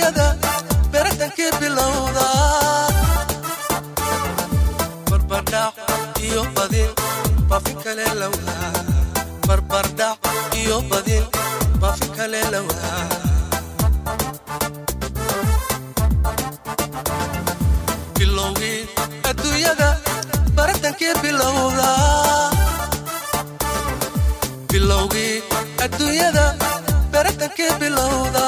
adduunyada beratankii bilowda barbardhac iyo badin bafi bilowgii adduunyada baratankii bilowda bilowgii adduunyada baratankii bilowda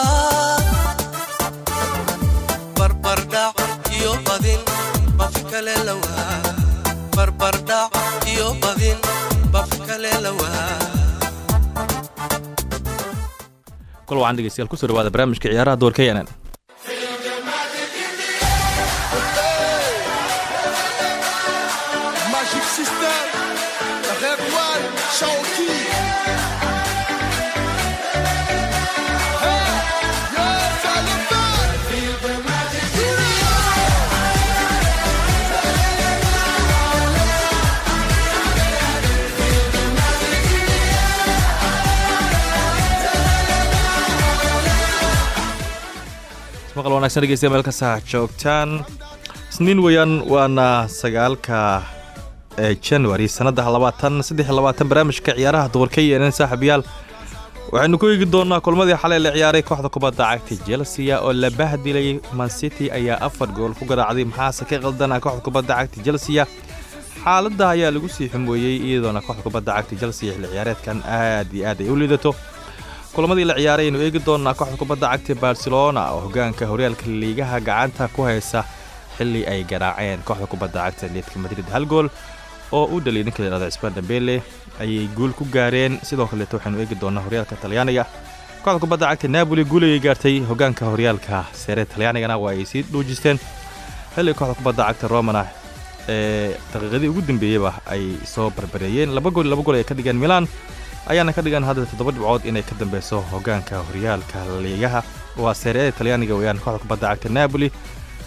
barbardhac iyo badin bafi kale lawaa kol wacan dhegeystayaal ku soo dhawaada barnaamijka ciyaaraha doorka yanan Magic maqal wanaagsan dhegeystayaal meel kasta joogtaan. Isniin weeyaan waana sagaalka ee january sannada labaatan saddex iyo labaatan barnaamijka ciyaaraha doorka yeenen saaxiibayaal. Waxaynu ku eegi doonaa kulmadii xalay la ciyaaray kooxda kubadda cagta chelsea oo la bahdilay man city ayaa afar gool ku garaacday. Maxaase ka qaldana kooxda kubadda cagta chelsea xaaladda ayaa lagu sii xumeeyey iyadoona kooxda kubadda cagta chelsea xilli ciyaareedkan aad iyo aad ay u liidato kulamadii la ciyaaray aynu eegi doonaa kooxda kubadda cagta barcelona oo hogaanka horyaalka liigaha gacanta ku haysa xilli ay garaaceen. Kooxda kubadda cagta atletica madrid hal gool oo u dhaliyay ninka layihahdo cismaan dambele ayay guul ku gaareen. Sidoo kaleeto waxaynu eegi doonaa horyaalka talyaaniga. Kooxda kubadda cagta napoli guul ayay gaartay. Hogaanka horyaalka sere talyaanigana waa ay sii dhuujisteen xilli kooxda kubadda cagta romana ee daqiiqadii ugu dambeeyeyba ay soo barbareeyeen. Laba gool laba gool ay ka dhigeen milan ayaana ka dhigan hadda toddoba dhibcood inay ka dambeyso hogaanka horyaalka liigaha waa seereada talyaaniga weeyaan kooxda kubadda cagta napoli.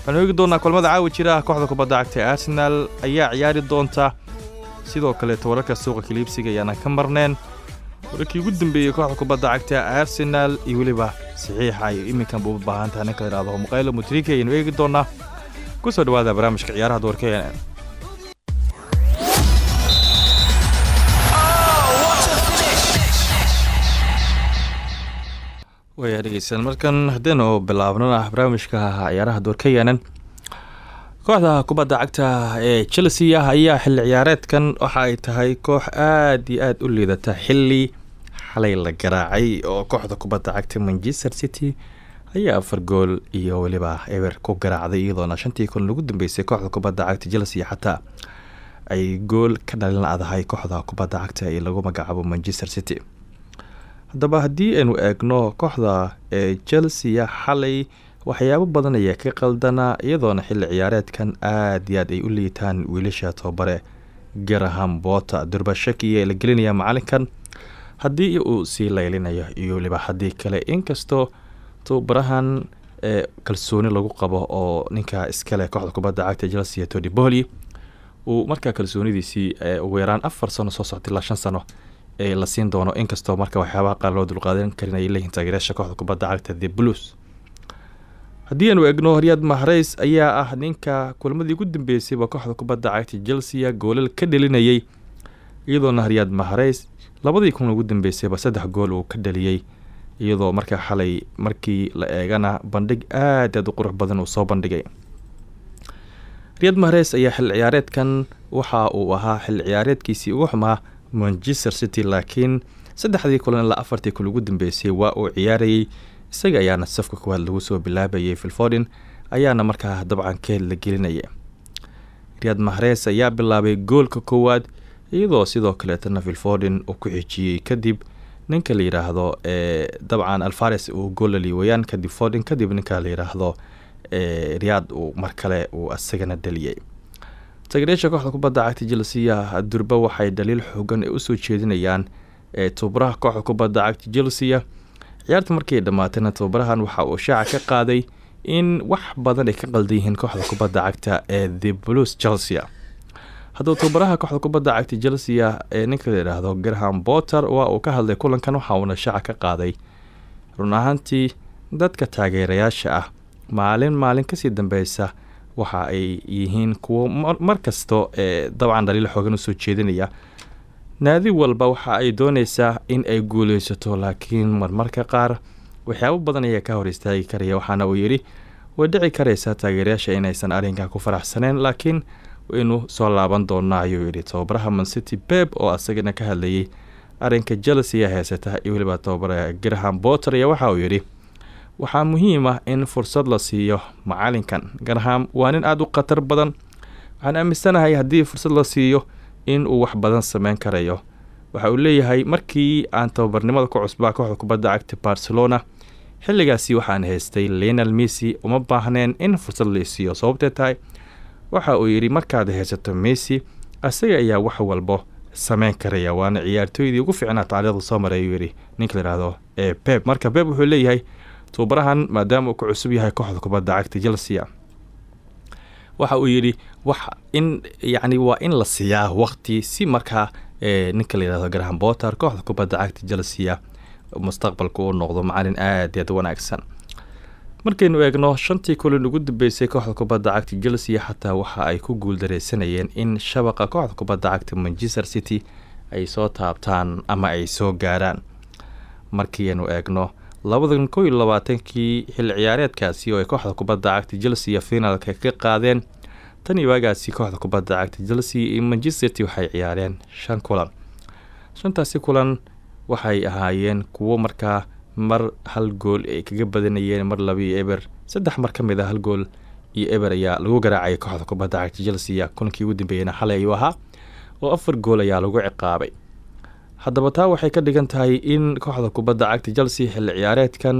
Waxaanu eegi doonaa kulamada caawi jira kooxda kubadda cagta arsenal ayaa ciyaari doonta. Sidoo kaleeto wararka suuqa kaliibsiga ayaana ka marneen. Wararkii ugu dambeeyey kooxda kubadda cagta arsenal iyo weliba saxiixa ay iminkanba u baahan tahay. Ninka la yihahdo muqaylo mutriki ayaynu eegi doonaa. Kusoo dhawaada barnaamijka ciyaaraha doorka waya dhegeysan markan haddaynu bilaabnona barnaamijka ciyaaraha doorka yaanan kooxda kubadda cagta ee chelsea ayaa xilli ciyaareedkan waxa ay tahay koox aad iyo aad u liidata xilli xalay la garaacay oo kooxda kubadda cagta manchester city ayaa afar gool iyo weliba eber ku garaacday iyadoona shantii kun ugu dambeysay kooxda kubadda cagta chelsea xataa ay gool ka dhalin adahay kooxda kubadda cagta ee lagu magacaabo manchester city haddaba haddii aynu eegno kooxda ee chelsea xalay waxyaabo badan ayaa ka qaldanaa iyadoona xilli ciyaareedkan aad iyo aad ay u liitaan wiilasha tobabare garaham bota durbashaki ee la gelinaya macalinkan haddii uu sii laylinayo iyo weliba haddii kale inkastoo tobabarahan ee kalsooni lagu qabo oo ninka iskale kooxda kubadda cagta chelsea tony bohly uu markaa kalsoonidiisii ugu yaraan afar sano soo soctay ilaa shan sano la siin doono inkastoo marka waxyaabaha qaar loo dulqaadan karin ay leeyihiin taageerayaasha kooxda kubadda cagta the blues. Haddii aanu eegno horyaad mahreys ayaa ah ninka kulamadii ugu dambeysayba kooxda kubadda cagta chelsea goolal ka dhelinayay iyadoona horyaad mahreys labadii kun ugu dambeysayba saddex gool uu ka dhaliyey iyadoo markaa xalay markii la eegana bandhig aad aad u qurux badan uu soo bandhigay. Riyad mahreys ayaa xilli ciyaareedkan waxa uu ahaa xilli ciyaareedkiisii ugu xumaa manchester city laakiin saddexdii kulan ilaa afartii kun ugu dambeysay waa uu ciyaarayay. Isaga ayaana safka koowaad lagu soo bilaabayay filfordin ayaana markaa dabcan keed la gelinaya riyad mahreys ayaa bilaabay goolka koowaad iyadoo sidoo kaleetana filfordin uu ku xijiyey kadib ninka la yidhaahdo ee dabcan alfares uu goolali weyaan kadib fordin kadib ninka la yidhaahdo riyaad uu mar kale uu isagana dhaliyay taageerayaasha kooxda kubadda cagta chelsea durba waxay dhaliil xoogan ay u soo jeedinayaan tobabaraha kooxda kubadda cagta chelsea ciyaarta markii dhammaatayna tobabarahan waxa uu shaaca ka qaaday in wax badan ay ka qaldan kooxda kubadda cagta ee the blues chelsea haddaba tobabaraha kooxda kubadda cagta chelsea ee ninka la yidhaahdo graham botter waa uu ka hadlay kulankan waxa uuna shaaca ka qaaday. Run ahaantii dadka taageerayaasha ah maalin maalin ka sii dambeysa waxa ay yihiin kuwo mar- ee dabcan dhaliil xoogan u soo jeedinaya. Naadi walba waxa ay dooneysaa in ay guuleysato laakiin marmarka qaar waxyaabo badan ayaa ka hor istaagi karaya waxaana uu yidhi way dhici karaysaa taageerayaasha inaysan arrinkan ku faraxsaneen laakiin waynu soo laaban doonaa ayuu yidhi. Tababaraha mancity beb oo asagana ka hadlayay arrinka chelsea heysata iyo weliba tababara graham botter ayaa waxa uu yidhi waxaa muhiim ah in fursad la siiyo macalinkan graham waa nin aada u khatar badan. Waxaan aaminsanahay haddii fursad la siiyo in uu wax badan sameyn karayo. Waxa uu leeyahay markii aan tababarnimada ku cusbaa kooxda kubadda cagta barcelona xilligaasi waxaan haystay lenal messi. Uma baahneen in fursad la isiiyo sababtee tahay? Waxa uu yidhi markaad haysato messi asaga ayaa wax walbo sameyn karaya. Waana ciyaartooydii ugu fiicnaa taariikhda soo maray ayuu yidhi. Ninka la yidhaahdo ee beb marka beb wuxuu leeyahay tubabarahan maadaama uu ku cusub yahay kooxda kubadda cagta chelsea. Waxa uu yidhi wax in yacni waa in la siiyaa waqti si markaa ee ninka la yidhahdo graham botter kooxda kubadda cagta chelsea mustaqbalka uu noqdo macalin aad aad wanaagsan. Markaynu eegno shantii kulin ugu dambeysay kooxda kubadda cagta chelsea xataa waxa ay ku guuldareysanayeen in shabaqa kooxda kubadda cagta manchester city ay soo taabtaan ama ay soo gaaraan. Markiaynu eegno labadan kow iyo labaatankii xilli ciyaareedkaasi oo ay kooxda kubadda cagta chelsea finalka ka qaadeen. Tan iyo waagaasi kooxda kubadda cagta chelsea iyo manchester city waxay ciyaareen shan kulan. Shantaasi kulan waxay ahaayeen kuwo markaa mar hal gool ay kaga badanayeen mar laba iyo eber. Saddex mar ka mid a hal gool iyo eber ayaa lagu garaacayay kooxda kubadda cagta chelsea kulankii ugu dambeeyena xalay ayuu ahaa oo afar gool ayaa lagu ciqaabay haddaba taa waxay ka dhigan tahay in kooxda kubadda cagta chelsea xilli ciyaareedkan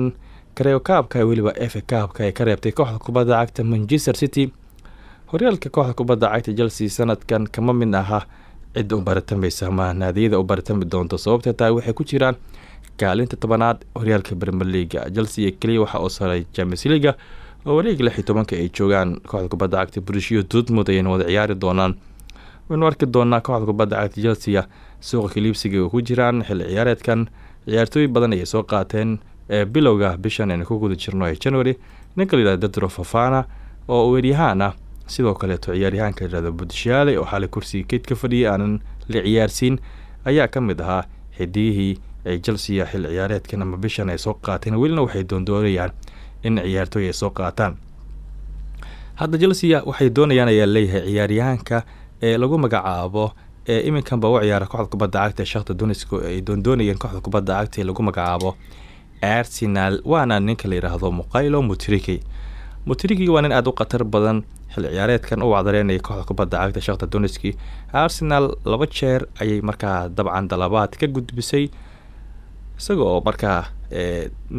kareo kaabka weliba efe kaabka ay ka reebtay kooxda kubadda cagta manchester city. Horyaalka kooxda kubadda cagta chelsea sanadkan kama mid aha cidda u baratameysa ama naadiyada u baratami doonto. Sababtee tahay waxay ku jiraan kaalinta tobanaad horyaalka premier leaga chelsea keliya waxa uu saray champions leaga oo wareega lix iyo tobanka ay joogaan. Kooxda kubadda cagta brushiyo dortmund ayayna wada ciyaari doonaan. Waynu arki doonaa kooxda kubadda cagta chelsea suuqa kaliibsiga oo ku jiraan xilli ciyaareedkan. Ciyaartooy badan ayay soo qaateen ee bilowga bishan aynu ku guda jirno ee january ninka layihahdo dadro fafana oo weeryahaan ah sidoo kaleeto ciyaaryahaanka layihahdo budishaale oo xalay kursiga keyd ka fadhiyay aanan la ciyaarsiin ayaa ka mid ahaa xidigihii ay chelsea xilli ciyaareedkan ama bishan ay soo qaateen. Welina waxay doondoonayaan in ciyaartooy ay soo qaataan. Hadda chelsea waxay doonayaan ayaa leeyahay ciyaaryahaanka ee lagu magacaabo iminkanba u ciyaara kooxda kubadda cagta ee shakhta dunisco ay doondoonayeen kooxda kubadda cagta ee lagu magacaabo arsenal waana ninka la yidhaahdo muqaylo mutriki mutriki waa nin aada u khatar badan xilli ciyaareedkan u wacdareynaya kooxda kubadda cagta shakhta duniski arsenal laba jeer ayay markaa dabcan dalabaad ka gudbisay isaga oo markaa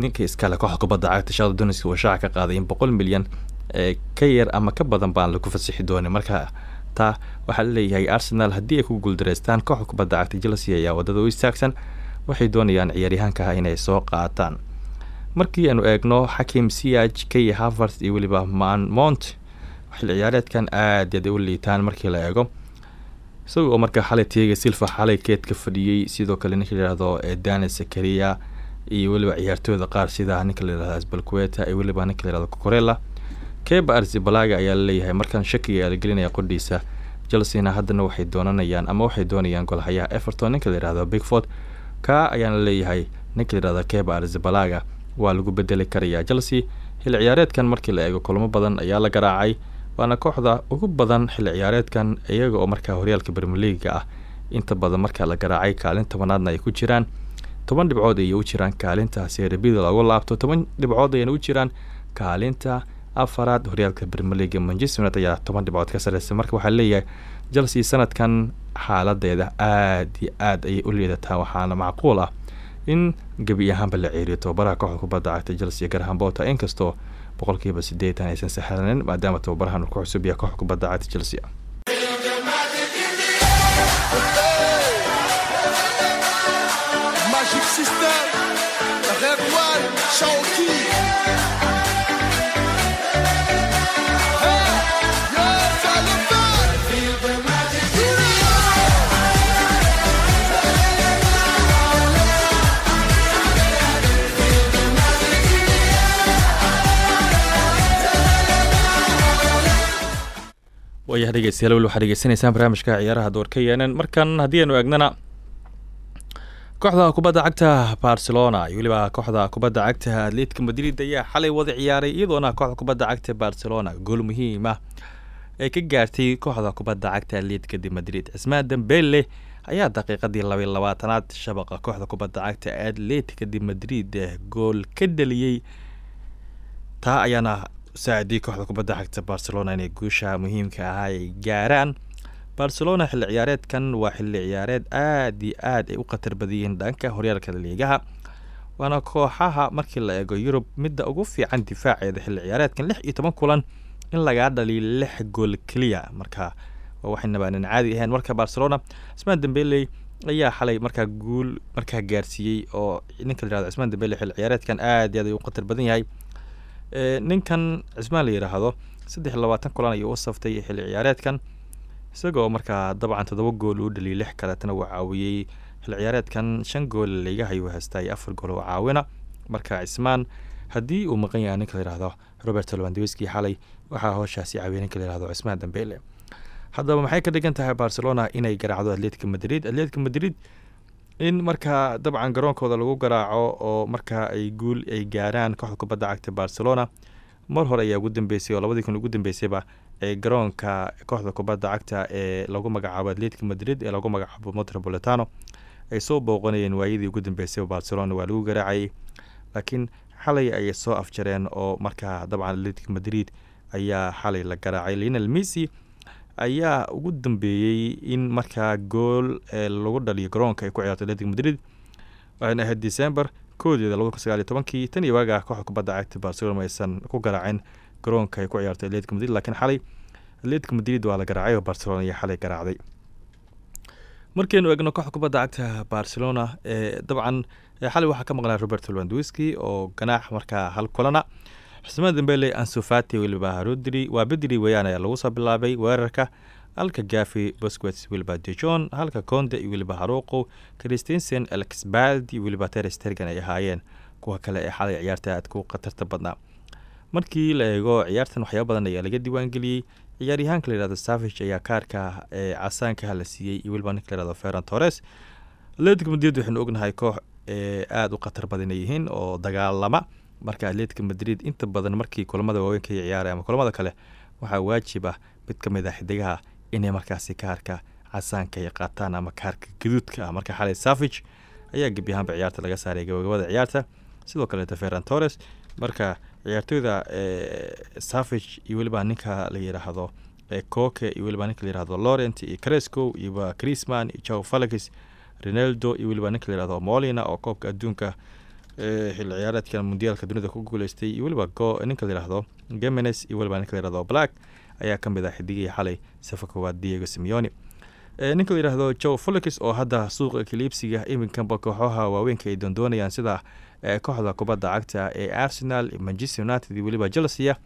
ninka iskale kooxda kubadda cagta shakhta duniski uu shaaca ka qaaday in boqol milyan ka yar ama ka badan baan lagu fasixi doonin marka taa waxaa la leeyahay arsenal haddii ay ku guuldareystaan kooxda kubadda cagta chelsea ayaa waddada u istaagsan waxay doonayaan ciyaaryahaanka inay soo qaataan. Markii aanu eegno xakim siaj kay havers iyo weliba man mont xilli ciyaareedkan aad aad u liitaan markii la eego. Isaga oo markaa xalay teega silva xalay keedka fadhiyey sidoo kale ninka layihahdo dani zakaria iyo weliba ciyaartooyda qaar sida ninka layihahdo asbalqueta iyo weliba ninka layihahdo cocorella keba arzibalaga ayaa la leeyahay markan shakiga la gelinaya qodhiisa chelseana haddana waxay doonanayaan ama waxay doonayaan golhayaha everton. Ninka layihahdo bigford ka ayaana leeyahay. Ninka layihahdo keba arzibalaga waa lagu bedeli karayaa. Chelsea xilli ciyaareedkan markii la eego kulamo badan ayaa la garaacay waana kooxda ugu badan xilli ciyaareedkan iyaga oo markaa horyaalka bermeliga ah. Inta badan markaa la garaacay kaalin tobanaadna ay ku jiraan. Toban dhibcood ayay u jiraan kaalinta serebida loogu laabto. Toban dhibcood ayayna u jiraan kaalinta afaraad horyaalka bermeliga manchester united ayaa toban dhibcood ka sareysa marka waxaa leeyahay chelsea sanadkan xaaladeeda aad iyo aad ayay u liidataa waxaana macquul ah in gebi ahaanba la ceeriyo tababaraha kooxda kubadda cagta chelsea garaham bota inkastoo boqolkiiba sideetan aysan sahlanin maadaama tababarahan ku cusub yahay kooxda kubadda cagta chelsea waayaha dhegeystayaal weli waxaad dhegeysanaysaan barnaamijka ciyaaraha doorka yeenan. Markan haddii aynu eegnana kooxda kubadda cagta barcelona iyo weliba kooxda kubadda cagta atletica madrid ayaa xalay wada ciyaaray iyadoona kooxda kubadda cagta barcelona. Gool muhiim ah ay ka gaartay kooxda kubadda cagta atletica de madrid. Cismaan dambele ayaa daqiiqadii labaiy labaatanaad shabaqa kooxda kubadda cagta atletica de madrid gool ka dhaliyey taa ayaana saacidiyey kooxda kubadda cagta barcelona inay guusha muhiimka ah ay gaaraan. Barcelona xilli ciyaareedkan waa xilli ciyaareed aad iyo aad ay u khatar badiyeen dhanka horyaalka liigaha waana kooxaha markii la eego yurub midda ugu fiican difaaceeda xilli ciyaareedkan lix iyo toban kulan in lagaa dhaliyo lix gool keliya. Marka waa waxaynabaanan caadi ahayn marka barcelona. Cismaan dambeley ayaa xalay markaa guul markaa gaarsiiyey oo ninka la yiraahdo cismaan dambeley xilli ciyaareedkan aad iyo aad ay u khatar badan yahay ninkan cismaan la yidhaahdo saddex labaatan kulan ayuu u saftay xilli ciyaareedkan isagoo markaa dabcan toddoba gool uu dhaliyay lix kaleetana uu caawiyey xilli ciyaareedkan shan gool liigaha ayuu haystaa iyo afar gool oo caawina. Marka cismaan haddii uu maqan yahay ninka la yihahdo robert lwandawiski xalay waxaa hooshaasi caawiyay ninka la yihahdo cismaan dambele haddaba maxay ka dhigan tahay barcelona inay garaacdo atletica madrid? Atletica madrid in markaa dabcan garoonkooda lagu garaaco oo markaa ay guul ay gaaraan kooxda kubadda cagta barcelona mar hore ayaa ugu dambeysay oo labadii kun ugu dambeysayba ee garoonka kooxda kubadda cagta ee lagu magacaabo atletica madrid ee lagu magacaabo metropolitano ay soo booqanayeen waayadii ugu dambeysay barcelona waa lagu garaacayay laakiin xalay ayay soo afjareen oo markaa dabcan atletic madrid ayaa xalay la garaacay. Lionel messi ayaa ugu dambeeyey in markaa gool lagu dhaliyo garoonka ay ku ciyaarto atletic madrid waxayna ahayd december koodeeda labada kun sagaal iyo tobankii tan iyo waagaa kooxda kubadda cagta barcelona aysan ku garaacin garoonka ay ku ciyaarto atletic madrid laakiin xalay atletic madrid waa la garaacay oo barcelona ayaa xalay garaacday. Markaynu eegno kooxda kubadda cagta barcelona ee dabcan xalay waxaa ka maqnaa robert lwandawiski oo ganaax markaa hal kulana xusmaan dambele ansufati weliba rodri waa bedri weeyaan ayaa lagu soo bilaabay weerarka. Halka gafi bosquets weliba dejon halka conde iyo weliba haruqo christensen alexbald iyo terestergan ay ahaayeen. Kuwa kale ee xalay ciyaarta aad ku khatarta badnaa markii la eego ciyaartan waxyaaba badan ayaa laga diiwaangeliyey. Ciyaaryahaanka la yihahdo savage ayaa kaarka ee casaankaha la siiyey iyo weliba ninka la yihahdo ferran torres. Atletic madrid waxaynu ognahay koox ee aada u khatar badan ay yihiin oo dagaalama marka atletica madrid inta badan markii kulamada waaweynka ay ciyaaraya ama kulamada kale waxaa waajib ah mid ka mid ah xidigaha inay markaasi kaarka casaanka ay qaataan ama kaarka gaduudka ah. Marka xalay savage ayaa gebi ahaanba ciyaarta laga saaray gabagabada ciyaarta. Sidoo kaleeta ferran torres marka ciyaartooyda savage iyo weliba ninka la yidhaahdo coke iyo weliba ninka la yihahdo laurent iyo cresco iyo crisman iyo joe falix ronaldo iyo weliba ninka la yihahdo molina oo koobka adduunka xilli ciyaareedkan mundiyaalka dunida ku guuleystay iyo weliba ninka la yihahdo gemenes iyo weliba ninka la yihahdo black ayaa ka mid ah xidigihii xalay safa koowaad diego simeoni ninka la yihahdo joe felix oo hadda suuqa kaliibsiga iminkanba kooxaha waaweynka ay doondoonayaan sida kooxda kubadda cagta ee arsenal manchester united iyo weliba chelsea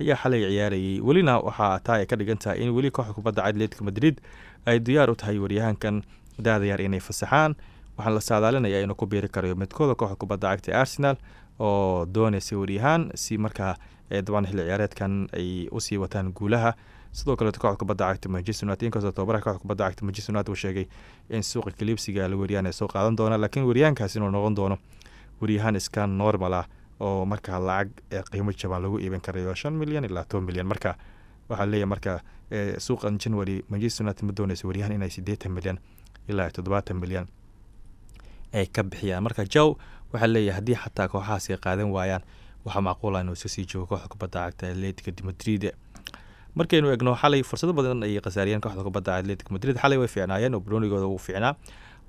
ayaa xalay ciyaarayay. Welina waxaa taa ay ka dhigan tahay in weli kooxda kubadda cagta madrid ay diyaar u tahay waryahaankan daadayaar inay fasaxaan waxaan la saadaalinaya inuu ku biiri karayo midkooda kooxda kubadda cagta arsenal oo doonaysa waryahaan si markaa dabcan xilli ciyaareedkan ay u sii wataan guulaha. Sidoo kaleeto kooxda kubadda cagta manchester united inkastoo tababaraha kooxda kubadda cagta manchester united uu sheegay in suuqa kaliibsiga la weryaan ay soo qaadan doonaan laakiin waryahankaasi inuu noqon doono waryahaan iska normal ah oo markaa lacag qiimo jaban lagu iibin karayo shan milyan ilaa toban milyan. Marka waxaa leeyahay marka suuqan january manchester united ma doonaysa waryahaan inay siddeetan milyan ilaa toddobaatan milyan ay ka bixiyaan. Marka jow waxaa leeyahay haddii xataa kooxahaas qaadan waayaan waxaa macquula inuu iska sii joogo kooxda kubadda cagta atletica de madrid. Markaynu egno xalay fursado badan ayay khasaariyeen kooxda kubadda atletic madrid. Xalay way fiicnaayeen oo brunigooda uu fiicnaa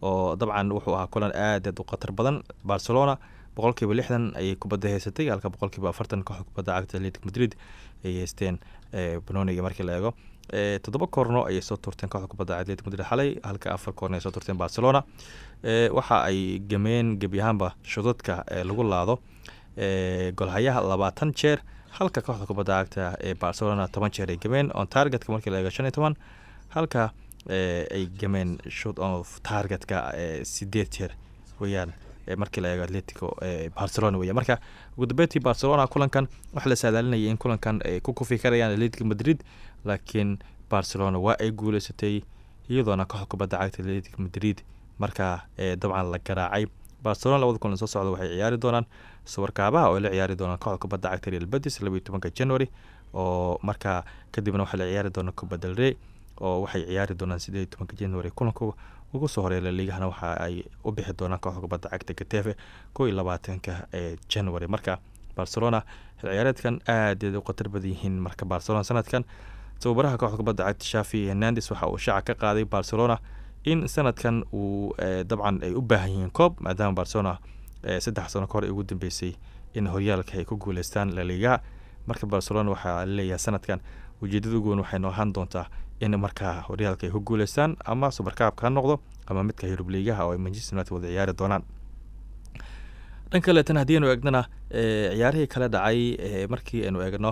oo dabcan wuxuu ahaa kulan aad aad u khatar badan. Barcelona boqolkiiba lixdan ayay kubadda haysatay halka boqolkiiba afartan kooxda kubadda cagta atletic madrid ay haysteen bruniga markii la eego toddoba koorno ayay soo turteen kooxda kubadda atletic madrid xalay halka afar koorno ay soo turteen barcelona. Waxa ay gameen gebi ahaanba shudadka lagu laado golhayaha labaatan jeer halka kooxda kubadda cagta ee barcelona toban jeer ay gameen on targetka markii la eego shan iyo toban halka ay gameen shot of targetka sideed jeer weyaan markii la eego atletico barcelona weya marka ugu dambeyntii barcelona kulankan waxaa la saadaalinayay in kulankan ay ku kufi karayaan atletico madrid laakiin barcelona waa ay guuleysatay iyadoona kooxda kubadda cagta atletic madrid markaa dabcan la garaacay. Barcelona labada kulan soo socda waxay ciyaari doonaan suwarkaabaha oo la ciyaari doonaan kooxda kubadda cagta real betis labayo tobanka january oo markaa kadibna waxaa la ciyaari doonaa rey oo waxay ciyaari doonaan sideed tobanka january. Kulanka ugu soo horreeya laliigahana waxa ay u bixi doonaan kooxda kubadda cagta gatefe kow iyo labaatanka ee january. Marka barcelona xil ciyaareedkan aad u khatar badan yihiin marka barcelona sanadkan tababaraha kooxda kubadda cagta shafi hernandes waxa uu shaaca ka qaaday barcelona in sanadkan uu dabcan ay u baahan yihiin koob maadaama barcelona saddex sano kahor ay ugu dambeysay in horyaalka ay ku guuleystaan laliigaha marka barcelona waxaa la leeyahay sanadkan ujeedada ugu weyn waxay noo doontaa in markaa horyaalka ay ku guuleystaan ama subarkaabka ha noqdo ama midka yurub liigaha oo ay manchester united wada ciyaari doonaan. Dhan kaleetan haddii aynu eegnana ciyaarihii kala dhacay markii aynu eegno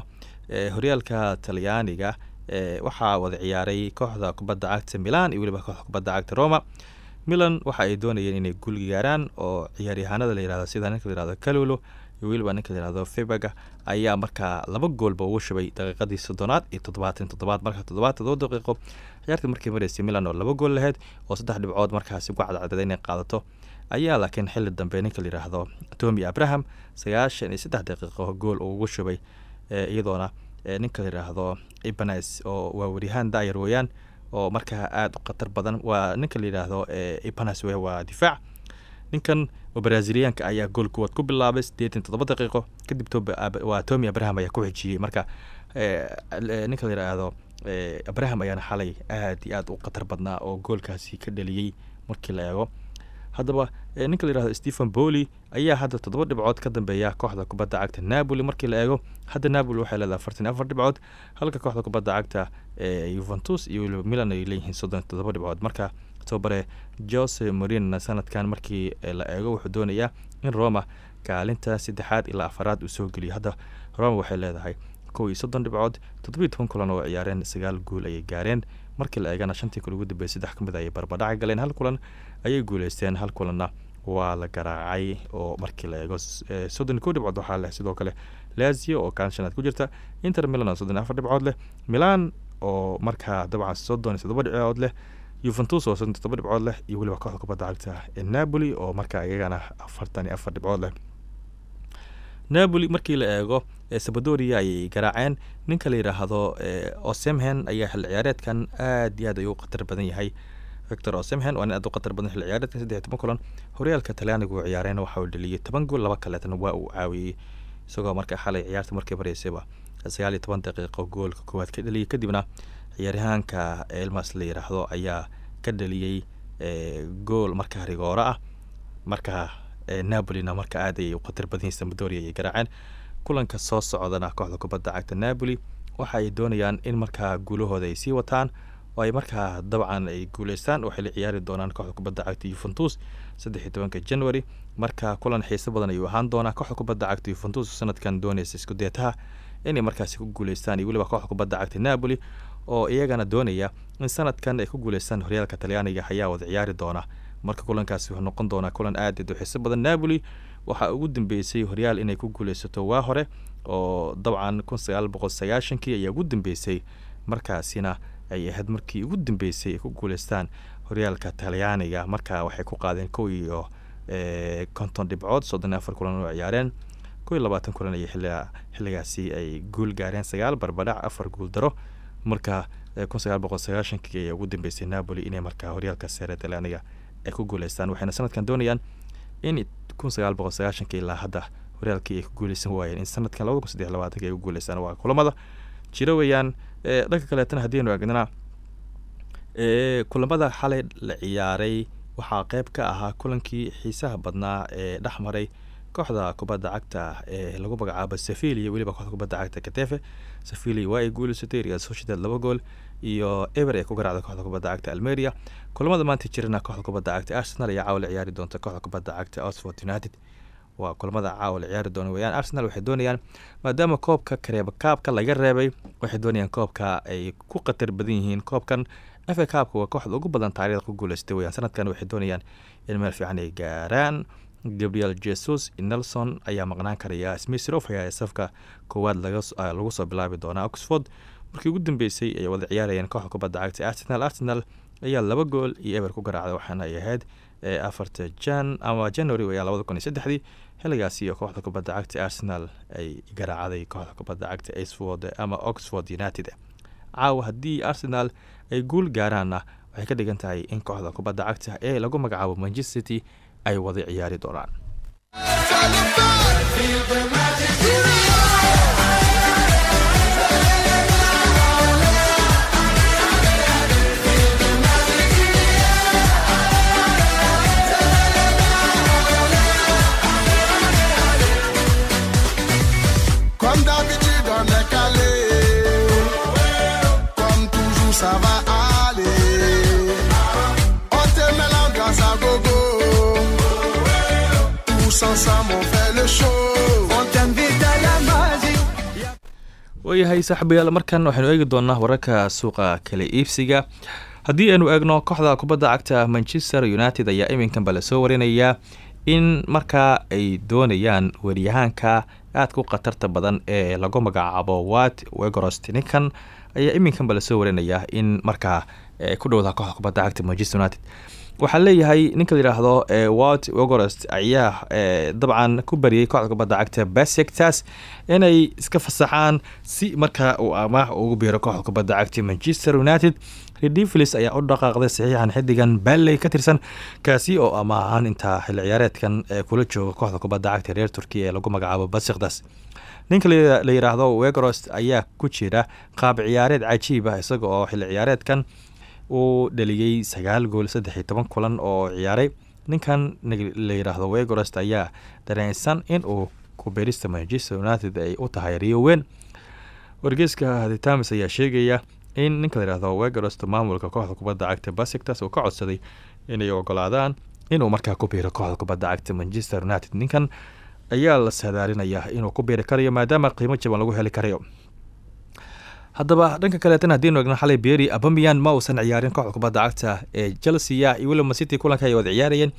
horyaalka talyaaniga waxaa wada ciyaaray kooxda kubadda cagta milan iyo weliba kooxda kubadda cagta roma. Milan waxa ay doonayeen inay guul gaaraan oo ciyaaryahaanada la yihahdo sida ninka la yihahdo kalolo iyo weliba ninka la yihahdo febaga ayaa markaa laba goolba ugu shubay daqiiqadii soddonaad iyo toddobaatan toddobaad marka toddobaad toddoba daqiiqo. Ciyaartii markii maraysay milan oo laba gool lahayd oo saddex dhibcood markaasi ku cadcadada inay qaadato. Ayaa laakiin xilli dambe ninka la yidhaahdo tomi abraham sagaashan iyo saddex daqiiqo gool ugu shubay iyadoona ninka la yidhaahdo ibanes oo waa wariyahaan daayar weeyaan oo markaa aada u khatar badan waa ninka la yidhaahdo ibanes we waa difaac. Ninkan oo braziliyaanka ayaa gool kuwaad ku bilaabay siddeetan toddoba daqiiqo kadib waa tomi abraham ayaa ku xijiyey. Marka ninka la yidhaahdo abraham ayaana xalay aad iyo aad u khatar badnaa oo goolkaasi ka dhaliyey markii la eego haddaba ninka la yihahdo stephen boli ayaa hadda toddoba dhibcood ka dambeeya kooxda kubadda cagta napoli markii la eego. Hadda napoli waxay leedahay afartan afar dhibcood halka kooxda kubadda cagta yuventus iyo weliba milan ay leeyihiin soddon toddoba dhibcood. Marka tababare jose morin sanadkan markii la eego wuxuu doonayaa in roma kaalinta saddexaad ilaa afaraad uu soo geliyo. Hadda roma waxay leedahay kow iyo soddon dhibcood toddobiyo toban kulan oo ciyaareen sagaal guul ayay gaareen. Markii la eegana shantii kul ugu dambeeyay saddex ka mid ayay barbadhaca galeen. Hal kulan ayay guuleysteen hal kulanna waa la garaacay oo markii la eego soddon kow dhibcood waxaa leh. Sidoo kale lazio oo kaalin shanaad ku jirta inter milan oo soddon afar dhibcood leh milan oo markaa dabcan soddon toddoba dhibcood leh yuventus oo soddon toddoba dhibcood leh iyo weliba kooxda kubadda cagta napoli oo markaa iyagana afartan iyo afar dhibcood leh. Napoli markii la eego sabadoria ayay garaaceen. Ninka la yidhaahdo osemhen ayaa xil ciyaareedkan aad iyo aad ayuu khatar badan yahay victor osemhen waa nin aad u khatar badan xil ciyaareedkan saddex iyo toban kulan. Horyaalka talyaaniga uu ciyaareen waxa uu dhaliyay toban gool laba kaleetana waa uu caawiyey isagoo marka xalay ciyaarta markii bareysayba sagaal iyo toban daqiiqo goolka koowaad ka dhaliyay. Kadibna ciyaaryahaanka elmas la yidhaahdo ayaa ka dhaliyey gool markaa rigoora ah. Marka napolina marka aad ayay u khatar badan yihiin ayay garaaceen. Kulanka soo socdana kooxda kubadda cagta napoli waxa ay doonayaan in markaa guulahooda ay sii wataan oo ay markaa dabcan ay guuleystaan waxay la ciyaari doonaan kooxda kubadda cagta yuventus saddex iyo tobanka january. Marka kulan xiiso badan ayuu ahaan doonaa kooxda kubadda cagta yuventus sanadkan doonaysa isku deetaha inay markaasi ku guuleystaan iyo weliba kooxda kubadda cagta napoli oo iyagana doonaya in sanadkan ay ku guuleystaan horyaalka talyaaniga ayaa wada ciyaari doona. Marka kulankaasi wuxuu noqon doonaa kulan aad u xiiso badan. Napoli waxaa ugu dambeysay horyaal inay ku guuleysato waa hore oo dabcan kun sagaal boqol sagaashankii ayaa ugu dambeysay markaasina ay ahayd markii ugu dambeysay ay ku guuleystaan horyaalka talyaaniga. Marka waxay ku qaadeen kow iyo konton dhibcood soddon afar kulan oo ciyaareen. Kow iyo labaatan kulan xilliga xilligaasi ay guul gaareen sagaal barbadhac afar guul daro. Marka kun sagaal boqol sagaashankii ayaa ugu dambeysay napoli inay markaa horyaalka sare talyaaniga ay ku guuleystaan. Waxayna sanadkan doonayaan in kun sagaal boqol sagaashankii ilaa hadda horyaalkii ay ku guuleysan waayeen. In sanadkan labada kun saddex labaatanki ay ku guuleystaan waa kulamada. Jiro weeyaan dhanka kaleetana haddiinu eegnana kulamada xalay la ciyaaray waxaa qeyb ka ahaa kulankii xiisaha badnaa ee dhex maray kooxda kubadda cagta ee lagu magacaabo sevilia weliba kooxda kubadda cagta katefe sevilia waa ay guuleysatay real sociedad laba gool iyo eber ee ku garaacda kooxda kubadda cagta almeria. Kulamada maanta jirana kooxda kubadda cagta arsenal ayaa caawa la ciyaari doonta kooxda kubadda cagta oxford united waa kulamada caawa la ciyaari doona weyaan arsenal waxay doonayaan maadaama koobka kareeba kaabka laga reebay waxay doonayaan koobka ay ku khatar badan yihiin. Koobkan efa kaabka waa kooxda ugu badan taariikhda ku guuleystay weyaan sanadkan waxay doonayaan in meel fiican ay gaaraan. Gabriel jesus nelson ayaa maqnaan karaya. Smithrof ayaa safka koowaad lagu soo bilaabi doonaa oxford markii ugu dambeysay ay wada ciyaarayeen kooxda kubadda cagta arsenal. Arsenal ayaa laba gool iyo eber ku garaacday waxaana ay ahayd ee afarta jan ama january ayaa labada kun iyo saddexdii xilligaasi oo kooxda kubadda cagta arsenal ay garaacday kooxda kubadda cagta asford ama oxford united. Caawa haddii arsenal ay guul gaaraanna waxay ka dhigan tahay in kooxda kubadda cagta ee lagu magacaabo manchester city ay wada ciyaari doonaan waayahay saaxiibayaal markan waxaynu eegi doonaa wararka suuqa kala iibsiga. Haddii aynu eegno kooxda kubadda cagta manchester united ayaa iminkanba la soo warinayaa in markaa ay doonayaan weriyahaanka aadka u khatarta badan ee lagu magacaabo wat wegorost ninkan ayaa iminkanba la soo warinayaa in markaa eh, ku dhowda kooxda kubadda cagta manchester united waxaa leeyahay ninka la yidhaahdo eh, wat wegorost ayaa eh, dabcan ku bariyey kooxda kubadda cagta basektas inay iska fasaxaan si markaa uu amaah ugu biiro kooxda kubadda cagta manchester united. Redivlis ayaa u dhaqaaqday saxiixan xidigan balley ka tirsan kaasi oo amaahan intaa xilli ciyaareedkan ee kula jooga kooxda kubadda cagta reer turkiya ee lagu magacaabo basikdas ninka la yidhaahdo wegorost ayaa ku jira qaab ciyaareed cajiib ah isaga oo ciyaareedkan uu dhaliyey sagaal gool saddex iyo toban kulan oo ciyaaray. Ninkan la yidhaahdo wegorost ayaa dareensan in uu kubeerista manchester united ay u tahay riyo weyn. Wargeyska times ayaa sheegaya in ninka la yidhaahdo wegorost maamulka kooxda kubadda cagta basiktas uu ka codsaday inay ogolaadaan inuu markaa ku biiro kooxda kubadda cagta manchester united. Ninkan ayaa la saadaalinayaa inuu ku biiri karayo maadaama qiimo jaban lagu heli karayo haddaba dhanka kaleetan haddiinu egno xalay beri abamian ma uusan ciyaarin kooxda kubadda cagta ee chelsea iyo weliba city kulanka ay wada ciyaarayeen.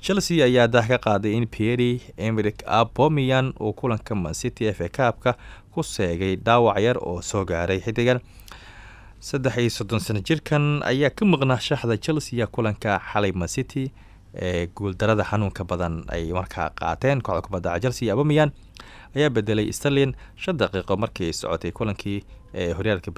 Chelsea ayaa dah ka qaaday in pieri emeric abomian uu kulanka mancity f a kaabka ku seegay dhaawac yar oo soo gaaray. Xidigan saddex iyo soddon sano jirkan ayaa ka maqnaa shaxda chelsea kulanka xalay mancity ee guuldarada xanuunka badan ay markaa qaateen kooxda kubadda cagta chelsea. Abamian ayaa bedelay sterlin shan daqiiqo markii ay socotay kulankii ee horyaalka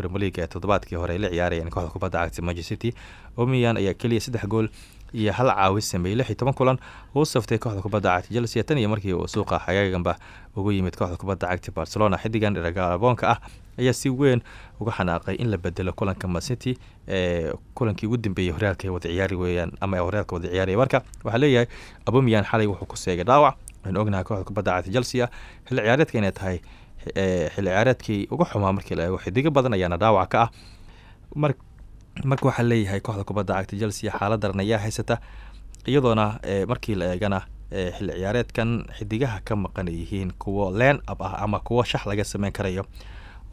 ee toddobaadkii hore ay la ciyaarayeen kooxda kubadda cagta manchester city. Omiyan ayaa keliya saddex gool iyo hal caawi sameeyey lix iyo toban kulan uu saftay kooxda kubadda cagta chelsea tan iyo markii uu suuqa xagaaganba ugu yimid kooxda kubadda cagta barcelona. Xidigan ragaboonka ah ayaa si weyn uga xanaaqay in la bedelo kulanka mancity ee kulankii ugu dambeeyey horyaalka wada ciyaari weeyaan ama horyaalka wada ciyaaraya marka waxaa leeyahay abomiyan xalay wuxuu ku seegay dhaawac waxaynu ognahay kooxda kubadda cagta chelsea ah xilli ciyaareedka inay tahay ee xilli ciyaareedkii ugu xumaa markii la eego xidigo badan ayaana dhaawac ka ah. Mar marka waxaa leeyahay kooxda kubadda cagta chelsea xaalad daran ayaa haysata iyadoona ee markii la eegana ee xilli ciyaareedkan xidigaha ka maqan yihiin kuwo leen ab ah ama kuwo shax laga sameyn karayo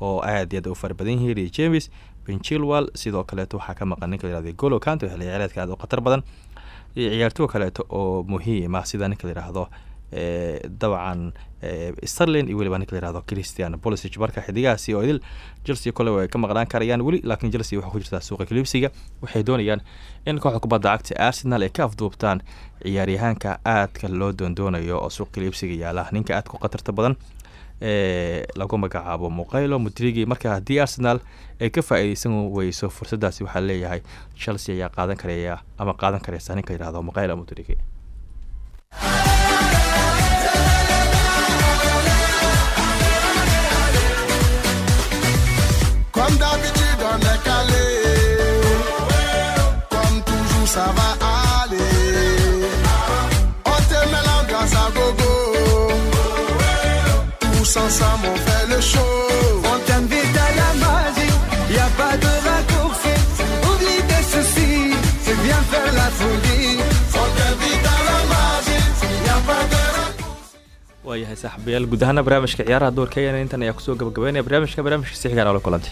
oo aad iyo aad u fara badan yihiin. Rio james benchilwell sidoo kaleeto waxaa ka maqan ninka la yihahdo golo kanto xilli ciyaareedka aad u khatar badan. Iyo ciyaartooy kaleeto oo muhiim ah sida ninka la yidhaahdo ee dabcan ee sterlin iyo weliba ninka la yihahdo christian bolisic marka xidigahaasi oo idil chelsea kole way ka maqnaan karayaan weli laakiin chelsea waxaa ku jirtaa suuqa kaliibsiga waxay doonayaan in kooxda kubadda cagta arsenal ay ka afduubtaan ciyaaryahaanka aadka loo doondoonayo oo suuq kaliibsiga yaalla ninka aadka u khatarta badan ee lagu magacaabo muqaylo mudrigi marka haddii arsenal ay ka faa-iideysan weyso fursadaasi waxaa leeyahay chelsea ayaa qaadan karaya ama qaadan karaysa ninka yihahdo muqaylo mudrigi waayahay saaxiibayaal guud ahaana barnaamijka ciyaaraha doorka intan ayaa ku soo gabagabeynaya. Barnaamijka barnaamijka si xigaan oola kulantay